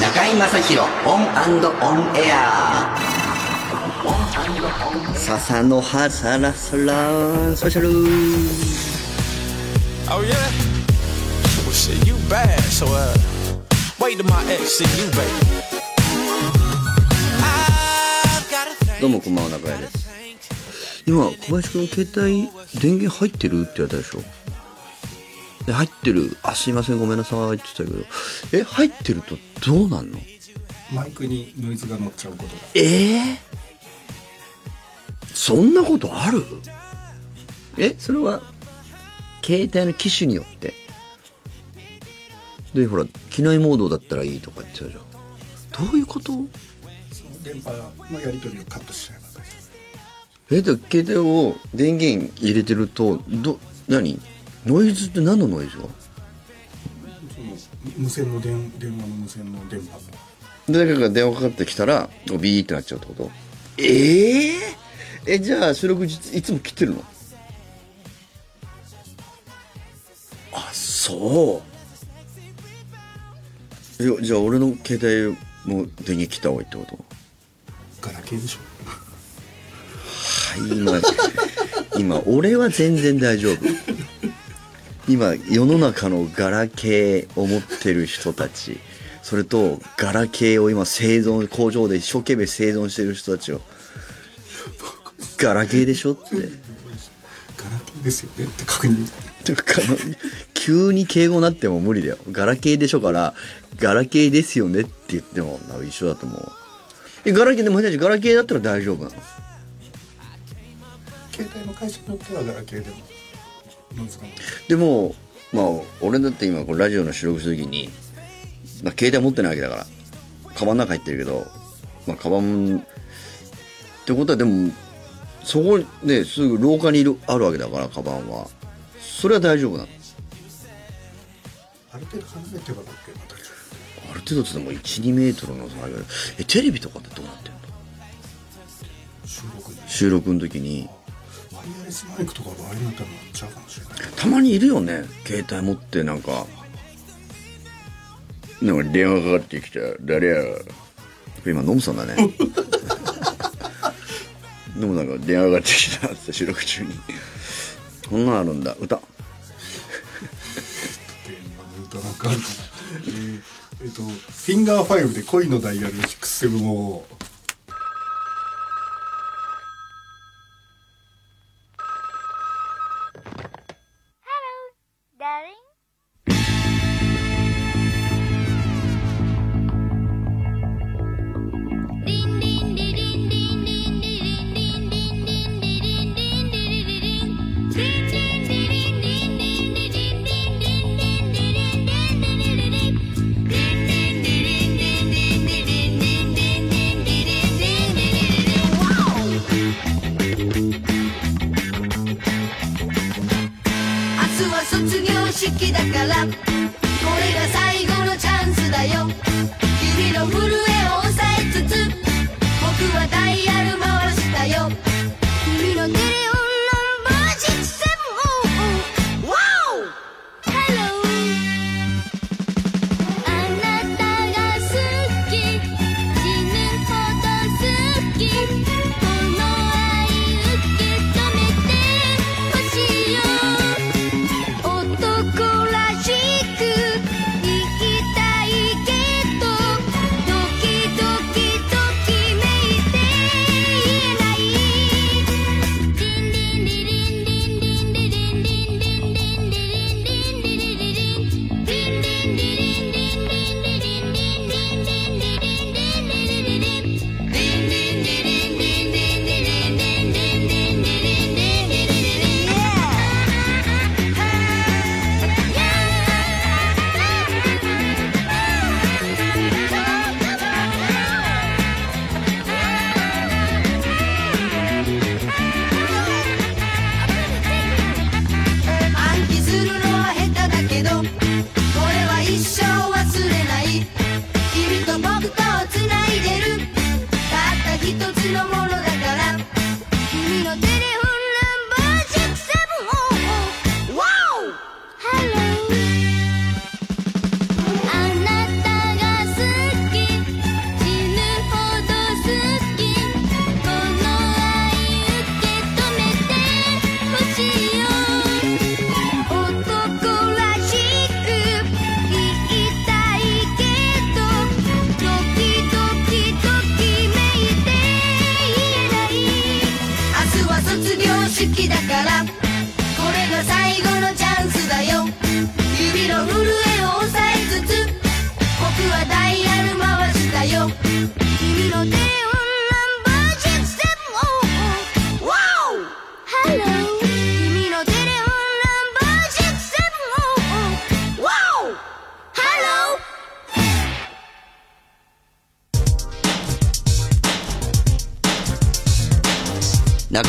中居正広 ON and ON AIR 笹の葉サラサラスペシャル Oh yeah? Well shit, you bad, so uh wait till my ex see you, baby. どうもこんばんは中居です今小林君携帯電源入ってるって言われたでしょ？で入ってる。あすいませんごめんなさいって言ってたけど。え入ってるとどうなんの？マイクにノイズが乗っちゃうことが。ええそんなことある？えそれは携帯の機種によって。でほら機内モードだったらいいとか言ってたじゃん。どういうこと？電波のやり取りをカットしちゃえばえで携帯を電源入れてるとど何？ノイズって何のノイズが？夫その無線の電電話の無線の電波の。誰かが電話かかってきたらビーってなっちゃうってこと？えええじゃあ収録いつも切ってるの？あそう。じゃあ俺の携帯も電源切った方がいいってこと？ガラケーでしょ。はい今今俺は全然大丈夫。今世の中のガラケーを持ってる人たち。それとガラケーを今製造工場で一生懸命製造してる人たちを。ガラケーでしょ？って。ガラケーですよねって確認。てか急に敬語になっても無理だよ。ガラケーでしょからガラケーですよねって言っても一緒だと思う。えガラケーでもガラケーだったら大丈夫なの？携帯の会社によってはガラケーでもでもまあ俺だって今これラジオの収録する時に、まあ、携帯持ってないわけだからカバンの中入ってるけどまあカバンってことはでもそこですぐ廊下にいるあるわけだからカバンは。それは大丈夫なの？ある程度離れてばだけば大丈ある程度っつっても12メートルの差がえテレビとかってどうなってんの？夫収録に。収録の時にスマイクとか場合になったら乗っちゃうかもしれない。たまにいるよね。携帯持ってなんか。なんか電話かかってきた誰や。今ノムさんだね。でもなんか電話かかってきたって収録中に。こんなんあるんだ。歌。で今の歌なんかある。かなえーえっとフィンガー5で恋のダイヤル67を Kida Kalap.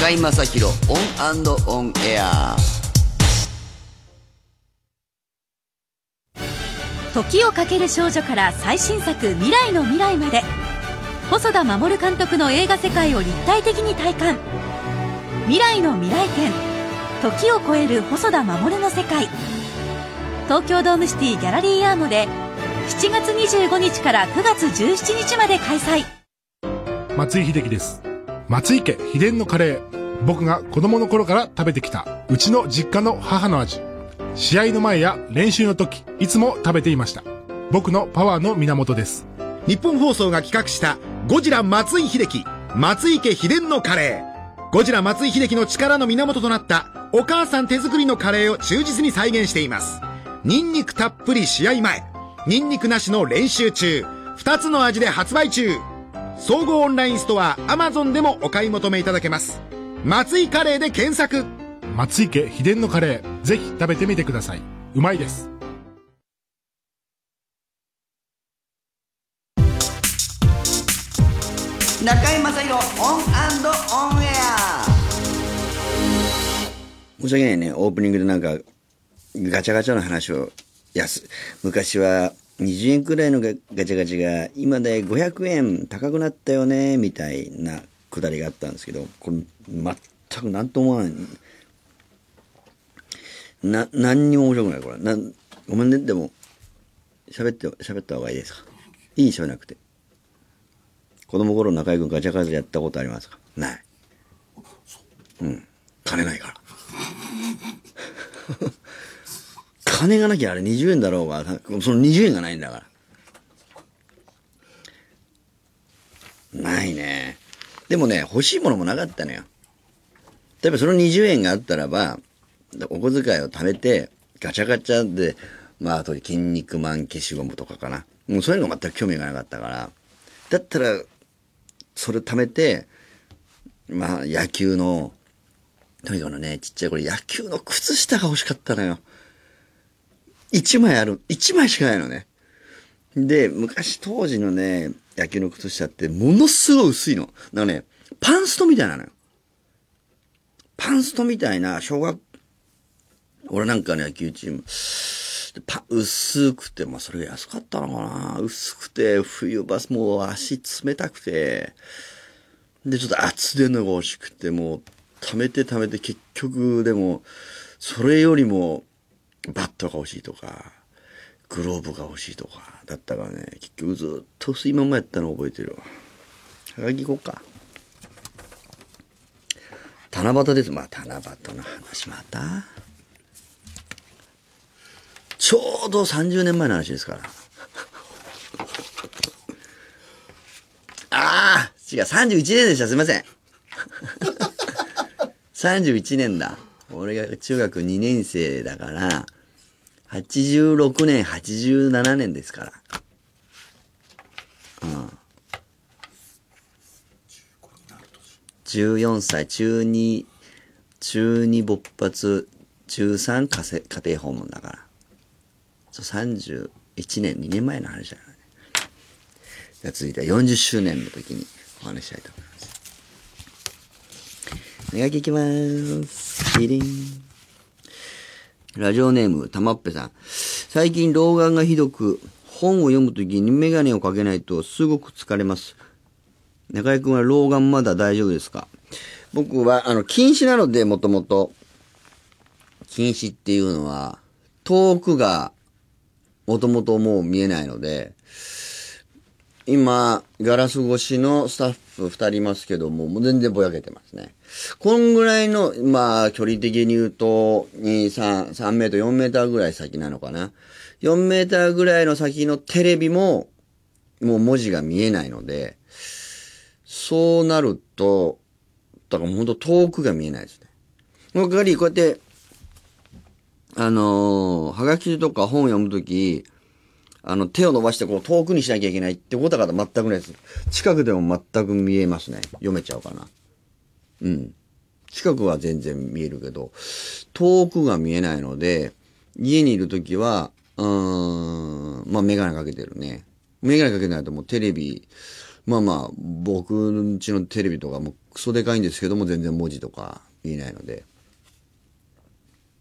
中居正広 ON & ON AIR。時をかける少女から最新作未来のミライまで。細田守監督の映画世界を立体的に体感。未来のミライ展。時を超える細田守の世界。東京ドームシティ Gallery AaMo で7月25日から9月17日まで開催。松井秀喜です。松井家秘伝のカレー。僕が子供の頃から食べてきた、うちの実家の母の味。試合の前や練習の時、いつも食べていました。僕のパワーの源です。日本放送が企画したゴジラ松井秀喜松井家秘伝のカレーゴジラ松井秀喜の力の源となったお母さん手作りのカレーを忠実に再現していますニンニクたっぷり試合前ニンニクなしの練習中2つの味で発売中総合オンラインストア Amazon でもお買い求めいただけます松井カレーで検索。松井家秘伝のカレー、ぜひ食べてみてください。うまいです。中居正広 ON & ON AIR。申し訳ないね。オープニングでなんかガチャガチャの話をやす。昔は20円くらいのガガチャガチャが今で500円高くなったよねみたいなくだりがあったんですけどこれ全く何とも思わないな何にも面白くないこれなごめんねでも喋って喋った方がいいですか？いい喋らなくて子供頃中居君ガチャガチャやったことありますか？ない。うん。金ないから。金がなきゃあれ20円だろうが、その20円がないんだから。ないね。でもね、欲しいものもなかったのよ。例えばその20円があったらば、お小遣いを貯めて、ガチャガチャで、まあ、あと筋肉マン消しゴムとかかな。もうそういうのが全く興味がなかったから。だったら、それ貯めて、まあ、野球の、とにかくね、ちっちゃい頃野球の靴下が欲しかったのよ。一枚ある、一枚しかないのね。で、昔当時のね、野球の靴下ってものすごい薄いの。だからね、パンストみたいなのよ。パンストみたいな、小学、俺なんかね、野球チーム、パ薄くて、まあそれが安かったのかな薄くて、冬場、もう足冷たくて、で、ちょっと厚手のが欲しくて、もう、溜めて溜めて、結局、でも、それよりも、バットが欲しいとか、グローブが欲しいとか、だったからね、結局ずっと薄いままやったの覚えてるわ。はがき行こうか。七夕です。まあ、七夕の話またちょうど30年前の話ですから。ああ違う、31年でした。すいません。31年だ。俺が中学2年生だから、86年、87年ですから。うん。14歳、中2、中2勃発、中3家せ家庭訪問だから。そう、31年、2年前の話だからね。じゃあ続いては40周年の時にお話ししたいと思います。お願いいきます。キリン。ラジオネーム、たまっぺさん。最近老眼がひどく、本を読むときにメガネをかけないとすごく疲れます。中居君は老眼まだ大丈夫ですか？僕は、あの、近視なので、もともと。近視っていうのは、遠くが、もともともう見えないので、今、ガラス越しのスタッフフ二人いますけども、もう全然ぼやけてますね。こんぐらいの、まあ、距離的に言うと、2、3、3メートル、4メーターぐらい先なのかな。4メーターぐらいの先のテレビも、もう文字が見えないので、そうなると、だから本当遠くが見えないですね。その代わり、こうやって、あのーはがきとか本読むとき、あの、手を伸ばしてこう遠くにしなきゃいけないってことが全くないです。近くでも全く見えますね。読めちゃうかな。うん。近くは全然見えるけど、遠くが見えないので、家にいるときは、うーん、まあメガネかけてるね。メガネかけないともうテレビ、まあまあ、僕ん家のテレビとかもクソでかいんですけども全然文字とか見えないので。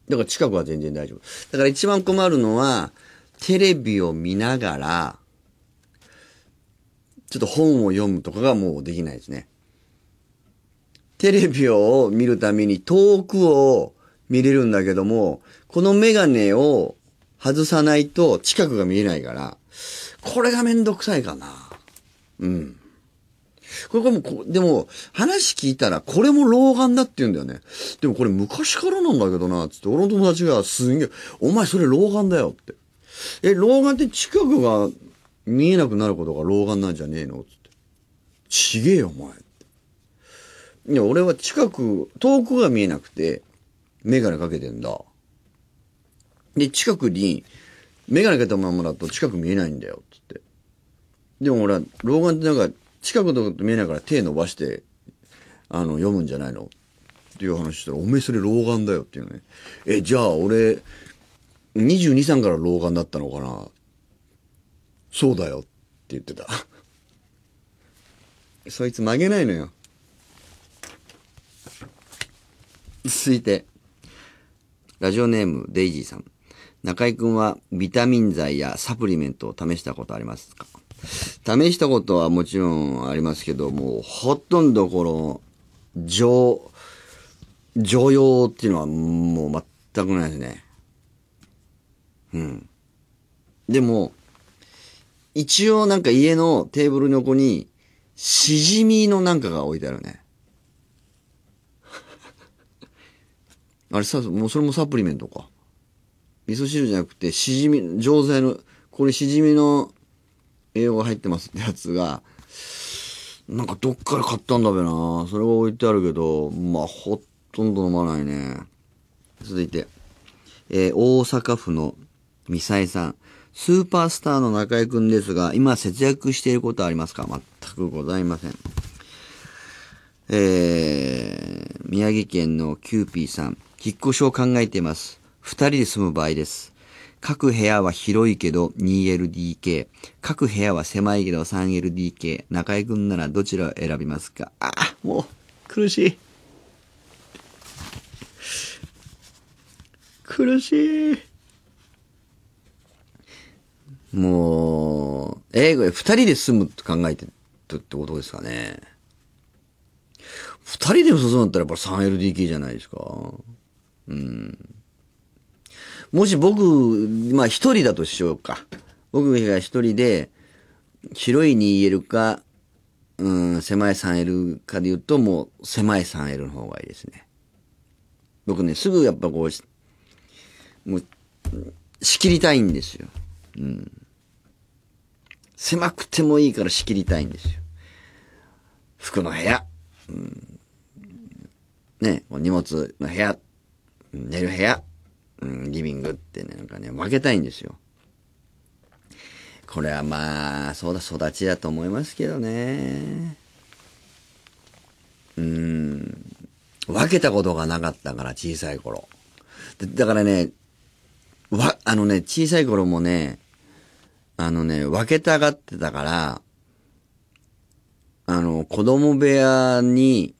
だから近くは全然大丈夫。だから一番困るのは、テレビを見ながら、ちょっと本を読むとかがもうできないですね。テレビを見るために遠くを見れるんだけども、このメガネを外さないと近くが見えないから、これがめんどくさいかな。うん。これもこ、でも、話聞いたら、これも老眼だって言うんだよね。でもこれ昔からなんだけどな、つって、俺の友達がすんげえ、お前それ老眼だよって。え、老眼って近くが見えなくなることが老眼なんじゃねえの？つって。ちげえよ、お前。いや、俺は近く、遠くが見えなくて、メガネかけてんだ。で、近くに、メガネかけたままだと近く見えないんだよ、つって。でも俺は、老眼ってなんか、近くのこと見えないから手伸ばして、あの、読むんじゃないの？っていう話したら、おめえそれ老眼だよっていうね。え、じゃあ俺、22、3から老眼だったのかなそうだよって言ってた。そいつ曲げないのよ。続いて、ラジオネームデイジーさん。中井くんはビタミン剤やサプリメントを試したことありますか？試したことはもちろんありますけど、もうほとんどこの、常、常用っていうのはもう全くないですね。うん。でも、一応なんか家のテーブルの横に、しじみのなんかが置いてあるね。あれさ、もうそれもサプリメントか。味噌汁じゃなくて、しじみ、錠剤の、これしじみの栄養が入ってますってやつが、なんかどっから買ったんだべなそれが置いてあるけど、まあ、ほほとんど飲まないね。続いて、えー大阪府のミサイさん。スーパースターの中居くんですが、今節約していることはありますか？全くございません。えー、宮城県のキューピーさん。引っ越しを考えています。二人で住む場合です。各部屋は広いけど 2LDK。各部屋は狭いけど 3LDK。中居くんならどちらを選びますか？あ、もう、苦しい。苦しい。もう、英語で二人で住むと考えてるってことですかね。二人で住むんだったらやっぱ 3LDK じゃないですか。うん。もし僕、まあ一人だとしようか。僕が一人で、広い 2L か、うん、狭い 3L かで言うと、もう狭い 3L の方がいいですね。僕ね、すぐやっぱこう、もう、仕切りたいんですよ。うん。狭くてもいいから仕切りたいんですよ。服の部屋。うん、ね、荷物の部屋。寝る部屋。うん、リビングってね、なんかね、分けたいんですよ。これはまあ、そうだ、育ちだと思いますけどね。うん。分けたことがなかったから、小さい頃。だからね、わ、あのね、小さい頃もね、あのね、分けたがってたから、あの、子供部屋に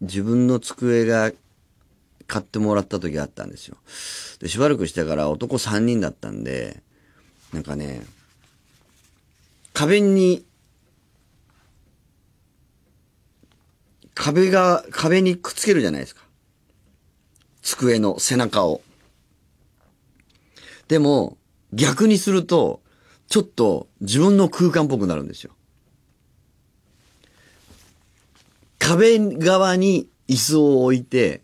自分の机が買ってもらった時があったんですよ。で、しばらくしてから男3人だったんで、なんかね、壁に、壁が、壁にくっつけるじゃないですか。机の背中を。でも、逆にすると、ちょっと自分の空間っぽくなるんですよ。壁側に椅子を置いて、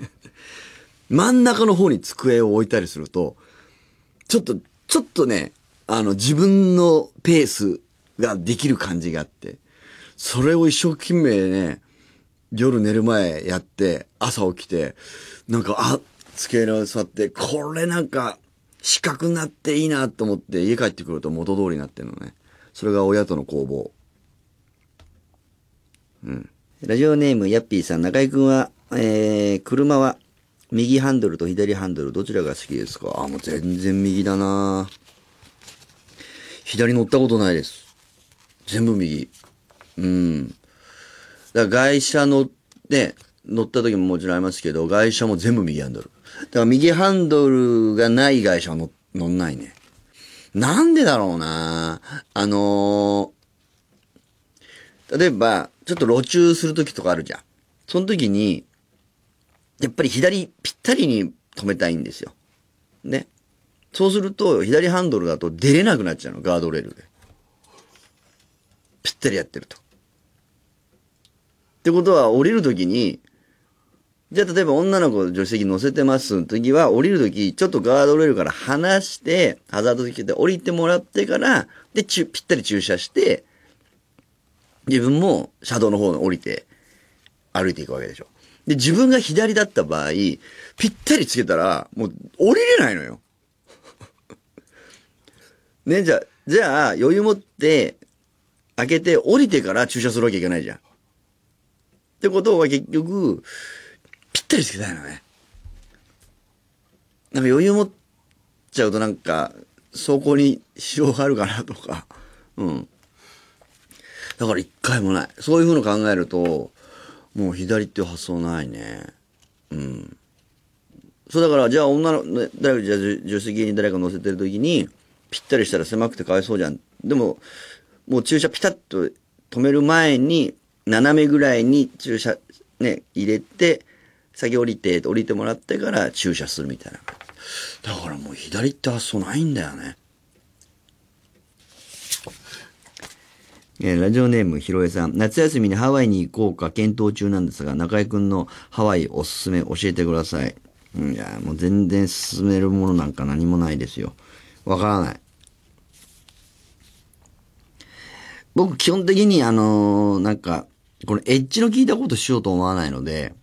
真ん中の方に机を置いたりすると、ちょっと、ちょっとね、あの、自分のペースができる感じがあって、それを一生懸命ね、夜寝る前やって、朝起きて、なんか、あ、机の上座って、これなんか、四角になっていいなと思って、家帰ってくると元通りになってるのね。それが親との攻防。うん。ラジオネーム、ヤッピーさん、中井くんは、えー、車は、右ハンドルと左ハンドル、どちらが好きですか？あ、もう全然右だな左乗ったことないです。全部右。うん。だから外車乗って、乗った時ももちろんありますけど、外車も全部右ハンドル。だから右ハンドルがない外車は乗乗んないね。なんでだろうなあのー例えば、ちょっと路中する時とかあるじゃん。その時に、やっぱり左ぴったりに止めたいんですよ。ね。そうすると、左ハンドルだと出れなくなっちゃうの、ガードレールで。ぴったりやってると。ってことは、降りるときに、じゃあ例えば女の子助手席乗せてますの時は、降りるとき、ちょっとガードレールから離して、ハザード付けて降りてもらってから、で、ちゅぴったり駐車して、自分も車道の方に降りて、歩いていくわけでしょ。で、自分が左だった場合、ぴったりつけたら、もう降りれないのよ。ね、じゃあ、じゃあ、余裕持って、開けて降りてから駐車するわけいけないじゃん。ってことは結局、ったりつけたいのね。なんか余裕持っちゃうとなんか、走行に支障があるかなとか。うん。だから一回もない。そういうふうの考えると、もう左っていう発想ないね。うん。そうだから、じゃあ女の、ね誰か、じゃあ助手席に誰か乗せてる時に、ぴったりしたら狭くてかわいそうじゃん。でも、もう駐車ピタッと止める前に、斜めぐらいに駐車、ね、入れて、先降りて、降りてもらってから駐車するみたいな。だからもう左って発想ないんだよね。えーラジオネームひろえさん。夏休みにハワイに行こうか検討中なんですが、中井くんのハワイおすすめ教えてください。いや、もう全然進めるものなんか何もないですよ。わからない。僕基本的にあのーなんか、このエッジの効いたことしようと思わないので、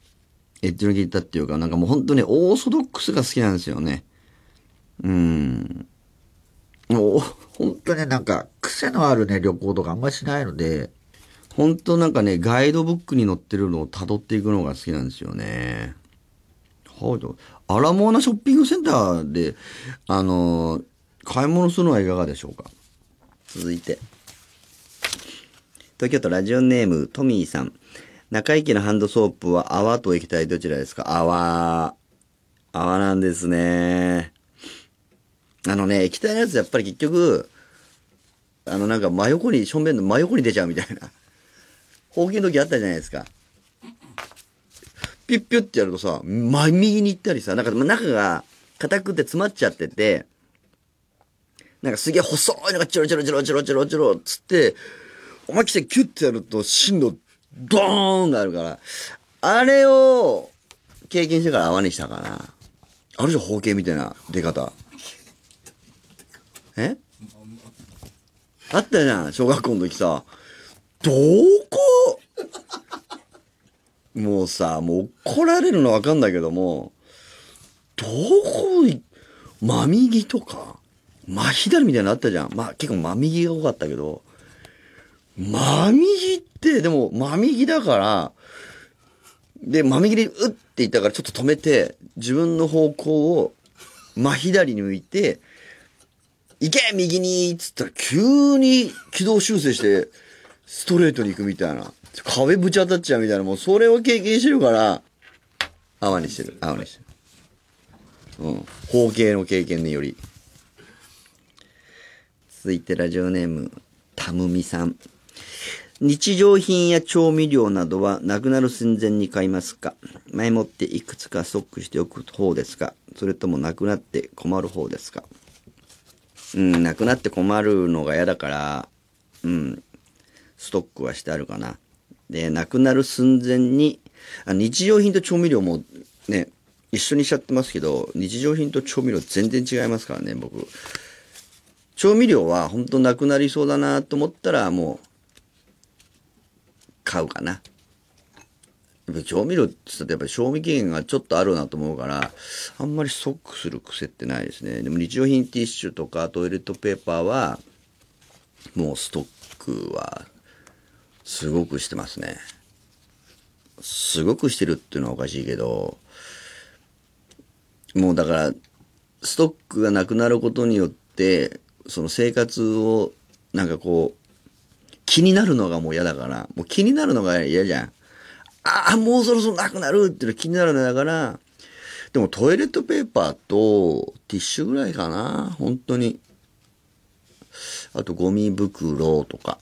エッジの効いたっていうか、なんかもう本当にオーソドックスが好きなんですよね。うん。もう、本当ね、なんか、癖のあるね、旅行とかあんましないので、本当なんかね、ガイドブックに載ってるのを辿っていくのが好きなんですよね。はい。アラモーナショッピングセンターで、あのー買い物するのはいかがでしょうか？続いて。東京都ラジオネームトミーさん。中井家のハンドソープは泡と液体どちらですか？泡。泡なんですね。あのね、液体のやつやっぱり結局、あのなんか真横に、正面の真横に出ちゃうみたいな。ほうきの時あったじゃないですか。ピュッピュッってやるとさ、真右に行ったりさ、なんか中が硬くて詰まっちゃってて、なんかすげえ細いのがチロチロチロチロチロチロつって、思いっきりキュッてやると芯のドーンがあるから、あれを経験してから泡にしたかな。あるじゃん、包茎みたいな出方。え？あったじゃん、小学校の時さ。どこ？もうさ、もう怒られるのわかんないけども、どこい、真右とか、真左みたいなのあったじゃん。まあ結構真右が多かったけど、真右って、でも真右だから、で、真右でうって言ったからちょっと止めて、自分の方向を真左に向いて、行け右にっつったら急に軌道修正して、ストレートに行くみたいな。壁ぶち当たっちゃうみたいな、もうそれを経験してるから、泡にしてる。泡にしてる。うん。包茎の経験により。続いてラジオネーム、たむみさん。日常品や調味料などはなくなる寸前に買いますか？前もっていくつかストックしておく方ですか？それともなくなって困る方ですか？うん、なくなって困るのが嫌だから、うん、ストックはしてあるかな。で、なくなる寸前に、あ日常品と調味料もね、一緒にしちゃってますけど、日常品と調味料全然違いますからね、僕。調味料は本当なくなりそうだなと思ったらもう、買うかな。やっぱ調味料って言ったらやっぱり賞味期限がちょっとあるなと思うから、あんまりストックする癖ってないですね。でも日用品ティッシュとかトイレットペーパーは、もうストックは、すごくしてますね。すごくしてるっていうのはおかしいけど、もうだから、ストックがなくなることによって、その生活を、なんかこう、気になるのがもう嫌だから、もう気になるのが嫌じゃん。ああ、もうそろそろなくなるっていうの気になるのだから、でもトイレットペーパーとティッシュぐらいかな、本当に。あとゴミ袋とか。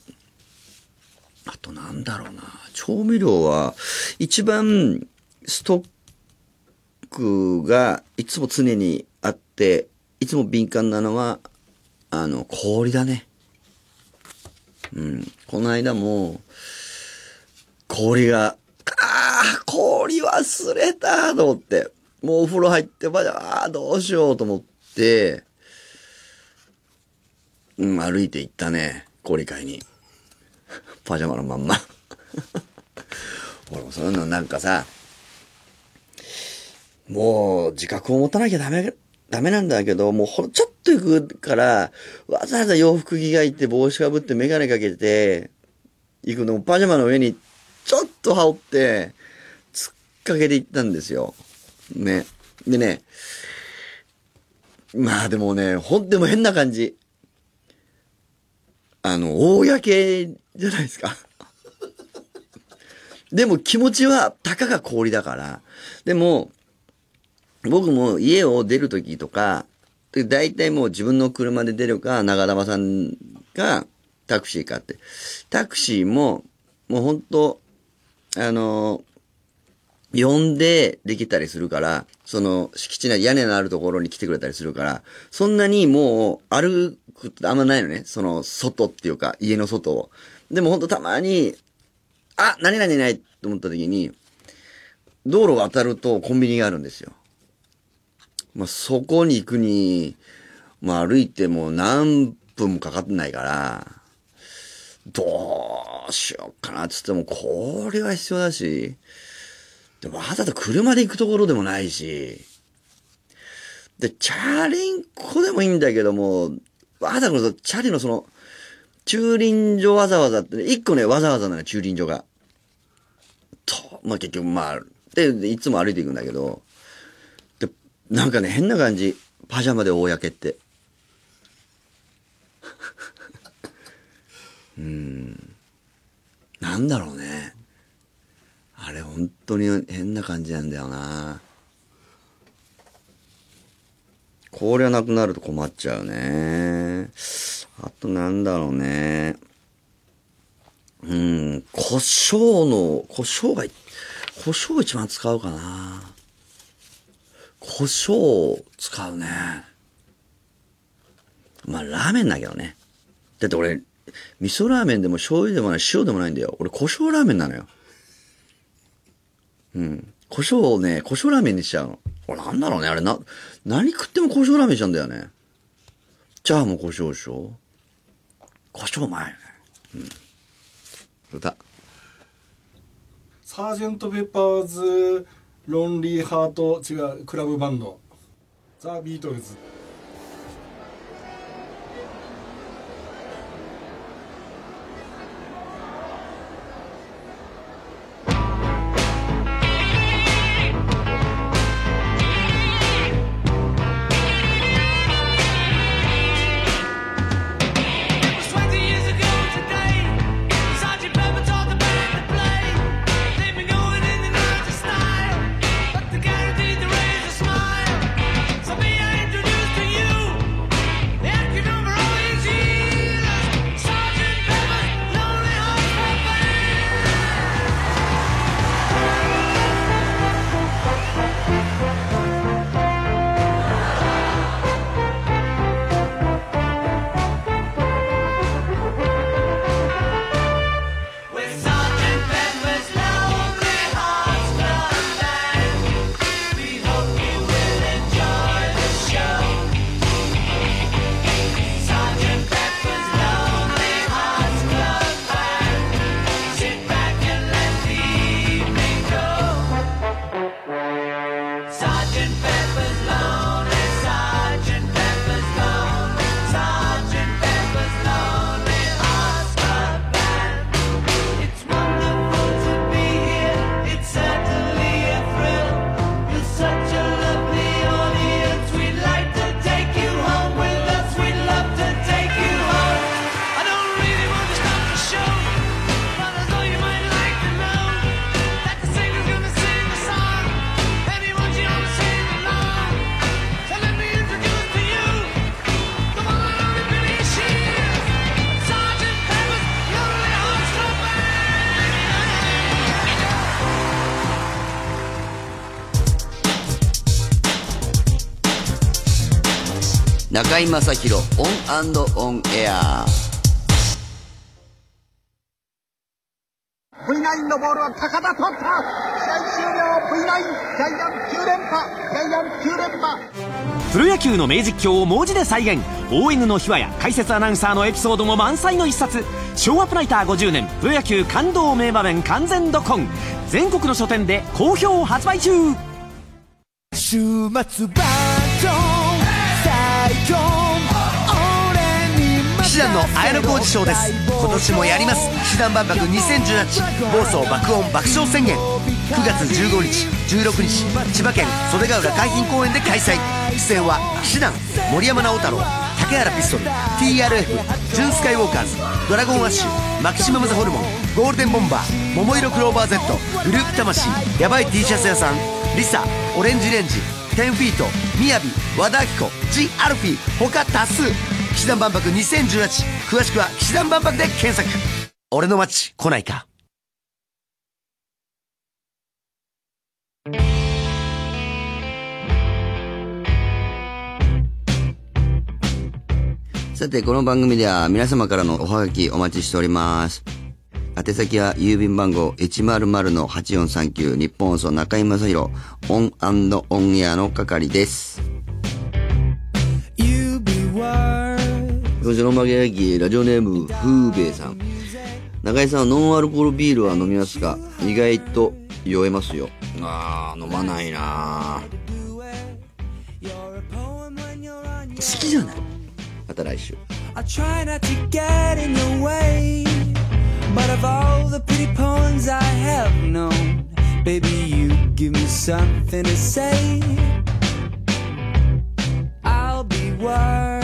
あとなんだろうな、調味料は一番ストックがいつも常にあって、いつも敏感なのは、あの、氷だね。うん。この間も、氷が、ああ、氷忘れたと思って、もうお風呂入って、ばああ、どうしようと思って、うん、歩いて行ったね、氷買いに。パジャマのまんま。俺もそういうのなんかさ、もう自覚を持たなきゃダメ、ダメなんだけど、もうほちょっと行くから、わざわざ洋服着替えて帽子かぶってメガネかけて、行くのもパジャマの上にちょっと羽織って、突っかけて行ったんですよ。ね。でね、まあでもね、ほんでも変な感じ。あの、大焼けじゃないですか。でも気持ちは、たかが氷だから。でも、僕も家を出るときとか、大体もう自分の車で出るか、長玉さんがタクシーかって。タクシーも、もう本当あの、呼んでできたりするから、その敷地内、屋根のあるところに来てくれたりするから、そんなにもう歩くってあんまないのね。その外っていうか、家の外を。でもほんとたまに、あ、何々ないと思った時に、道路を渡るとコンビニがあるんですよ。まあ、そこに行くに、まあ、歩いても何分もかかってないから、どうしようかなっつっても、これは必要だし、でわざと車で行くところでもないし、で、チャリンコでもいいんだけども、わざわざチャリのその、駐輪場わざわざって、一個ね、わざわざなの駐輪場が。と、まあ、結局まあ、で、いつも歩いていくんだけど、なんかね、変な感じ。パジャマで大焼けって。うん。なんだろうね。あれ、本当に変な感じなんだよな。これはなくなると困っちゃうね。あとなんだろうね。うん、胡椒の、胡椒が、胡椒一番使うかな。胡椒を使うね。まあ、ラーメンだけどね。だって俺、味噌ラーメンでも醤油でもない、塩でもないんだよ。俺、胡椒ラーメンなのよ。うん。胡椒をね、胡椒ラーメンにしちゃうの。俺、なんだろうね。あれ、な、何食っても胡椒ラーメンしちゃうんだよね。チャーも胡椒でしょ胡椒うまいよね。うん。歌。サージェント・ペッパーズ・ロンリー・ハート違うクラブバンド。ザ・ビートルズ。中居正広オンオンエア。V9 のボールは高田取った。試合終了 V9 ジャイアン9連覇ジャイアン9連覇。プロ野球の名実況を文字で再現。ON の秘話や解説アナウンサーのエピソードも満載の一冊。昭和プライター50年プロ野球感動名場面完全ドコン。全国の書店で好評発売中。週末バージョン士団の綾小路賞です。今年もやります。騎士団万博2018暴走爆音爆笑宣言。9月15日16日千葉県袖ヶ浦海浜公園で開催。出演は騎士団森山直太朗竹原ピストル TRF ジュンスカイウォーカーズドラゴンアッシュマキシマムザホルモンゴールデンボンバー桃色クローバー Z グループ魂ヤバい T シャツ屋さんリサオレンジレンジ10フィートみやび和田アキ子ジ・アルフィー他多数。騎士団万博2018詳しくは騎士団万博で検索俺の街来ないかさて、この番組では皆様からのおはがきお待ちしております。宛先は郵便番号100-8439日本放送中居正広オンオンエアの係です。表情の曲げ焼き、ラジオネーム、風兵さん。中井さんはノンアルコールビールは飲みますか意外と酔えますよ。あー、飲まないな好きじゃないまた来週。I try not to get in the way. But of all the pretty poems I have known, baby, you give me something to say. I'll be worth.